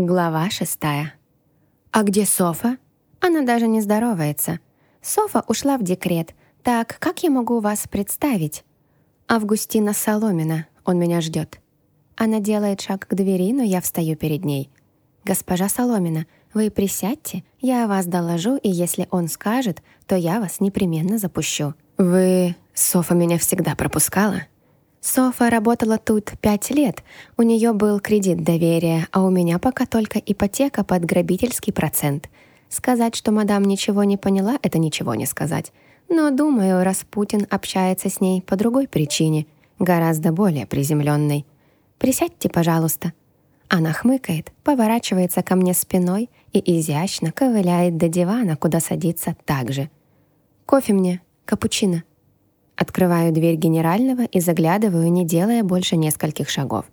Глава шестая. «А где Софа?» Она даже не здоровается. Софа ушла в декрет. Так, как я могу вас представить? Августина Соломина. Он меня ждет. Она делает шаг к двери, но я встаю перед ней. «Госпожа Соломина, вы присядьте, я о вас доложу, и если он скажет, то я вас непременно запущу». «Вы...» Софа меня всегда пропускала. Софа работала тут пять лет. У нее был кредит доверия, а у меня пока только ипотека под грабительский процент. Сказать, что мадам ничего не поняла, это ничего не сказать. Но, думаю, Распутин общается с ней по другой причине, гораздо более приземленной. «Присядьте, пожалуйста». Она хмыкает, поворачивается ко мне спиной и изящно ковыляет до дивана, куда садится так же. «Кофе мне, капучино». Открываю дверь генерального и заглядываю, не делая больше нескольких шагов.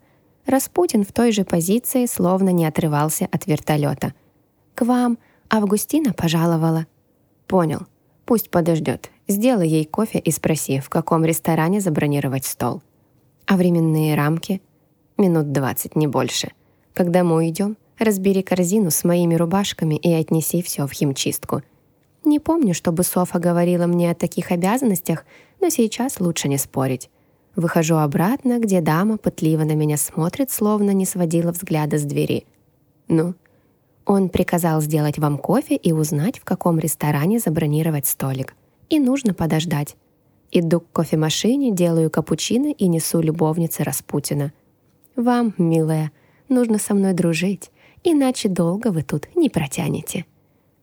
Распутин в той же позиции словно не отрывался от вертолета. «К вам Августина пожаловала». «Понял. Пусть подождет. Сделай ей кофе и спроси, в каком ресторане забронировать стол. А временные рамки? Минут двадцать, не больше. Когда мы уйдем, разбери корзину с моими рубашками и отнеси все в химчистку». Не помню, чтобы Софа говорила мне о таких обязанностях, но сейчас лучше не спорить. Выхожу обратно, где дама пытливо на меня смотрит, словно не сводила взгляда с двери. «Ну?» Он приказал сделать вам кофе и узнать, в каком ресторане забронировать столик. И нужно подождать. Иду к кофемашине, делаю капучино и несу любовнице Распутина. «Вам, милая, нужно со мной дружить, иначе долго вы тут не протянете».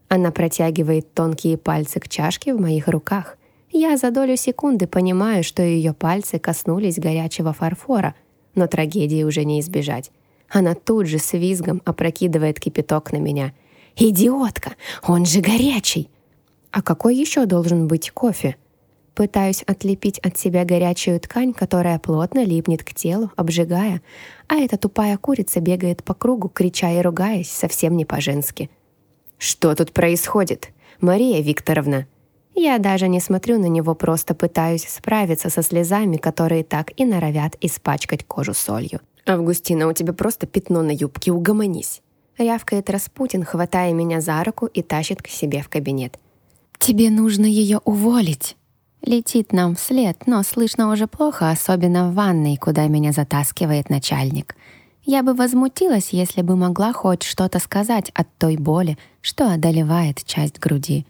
Она протягивает тонкие пальцы к чашке в моих руках. Я за долю секунды понимаю, что ее пальцы коснулись горячего фарфора, но трагедии уже не избежать. Она тут же с визгом опрокидывает кипяток на меня. «Идиотка! Он же горячий!» «А какой еще должен быть кофе?» Пытаюсь отлепить от себя горячую ткань, которая плотно липнет к телу, обжигая, а эта тупая курица бегает по кругу, крича и ругаясь, совсем не по-женски. «Что тут происходит? Мария Викторовна!» Я даже не смотрю на него, просто пытаюсь справиться со слезами, которые так и норовят испачкать кожу солью. «Августина, у тебя просто пятно на юбке, угомонись!» Рявкает Распутин, хватая меня за руку и тащит к себе в кабинет. «Тебе нужно ее уволить!» Летит нам вслед, но слышно уже плохо, особенно в ванной, куда меня затаскивает начальник. Я бы возмутилась, если бы могла хоть что-то сказать от той боли, что одолевает часть груди.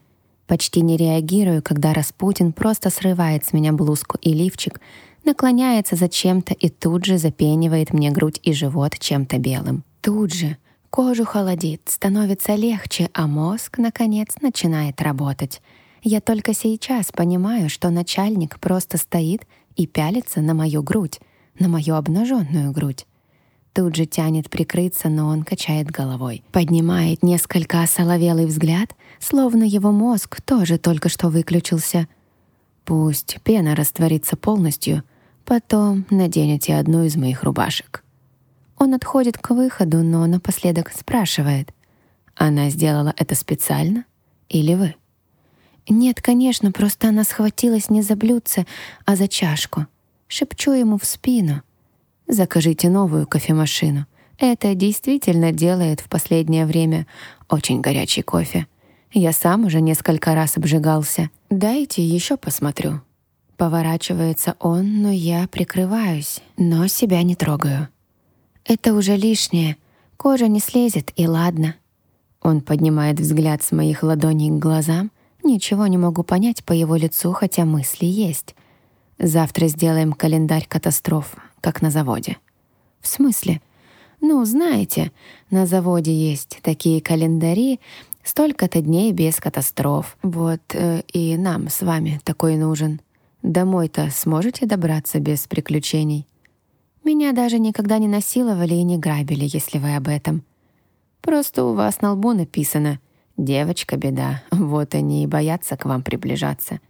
Почти не реагирую, когда Распутин просто срывает с меня блузку и лифчик, наклоняется за чем-то и тут же запенивает мне грудь и живот чем-то белым. Тут же кожу холодит, становится легче, а мозг, наконец, начинает работать. Я только сейчас понимаю, что начальник просто стоит и пялится на мою грудь, на мою обнаженную грудь. Тут же тянет прикрыться, но он качает головой. Поднимает несколько осоловелый взгляд, словно его мозг тоже только что выключился. Пусть пена растворится полностью, потом наденете одну из моих рубашек. Он отходит к выходу, но напоследок спрашивает. Она сделала это специально? Или вы? Нет, конечно, просто она схватилась не за блюдце, а за чашку. Шепчу ему в спину — закажите новую кофемашину. Это действительно делает в последнее время очень горячий кофе. Я сам уже несколько раз обжигался. Дайте еще посмотрю. Поворачивается он, но я прикрываюсь, но себя не трогаю. Это уже лишнее. Кожа не слезет, и ладно. Он поднимает взгляд с моих ладоней к глазам. Ничего не могу понять по его лицу, хотя мысли есть. Завтра сделаем календарь катастроф как на заводе. В смысле? Ну, знаете, на заводе есть такие календари, столько-то дней без катастроф. Вот э, и нам с вами такой нужен. Домой-то сможете добраться без приключений? Меня даже никогда не насиловали и не грабили, если вы об этом. Просто у вас на лбу написано «Девочка, беда». Вот они и боятся к вам приближаться.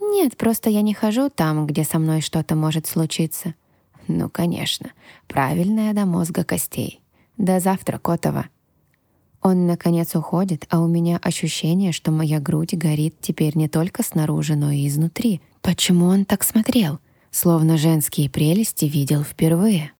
Нет, просто я не хожу там, где со мной что-то может случиться. Ну, конечно, правильная до мозга костей. До завтра, Котова. Он, наконец, уходит, а у меня ощущение, что моя грудь горит теперь не только снаружи, но и изнутри. Почему он так смотрел? Словно женские прелести видел впервые.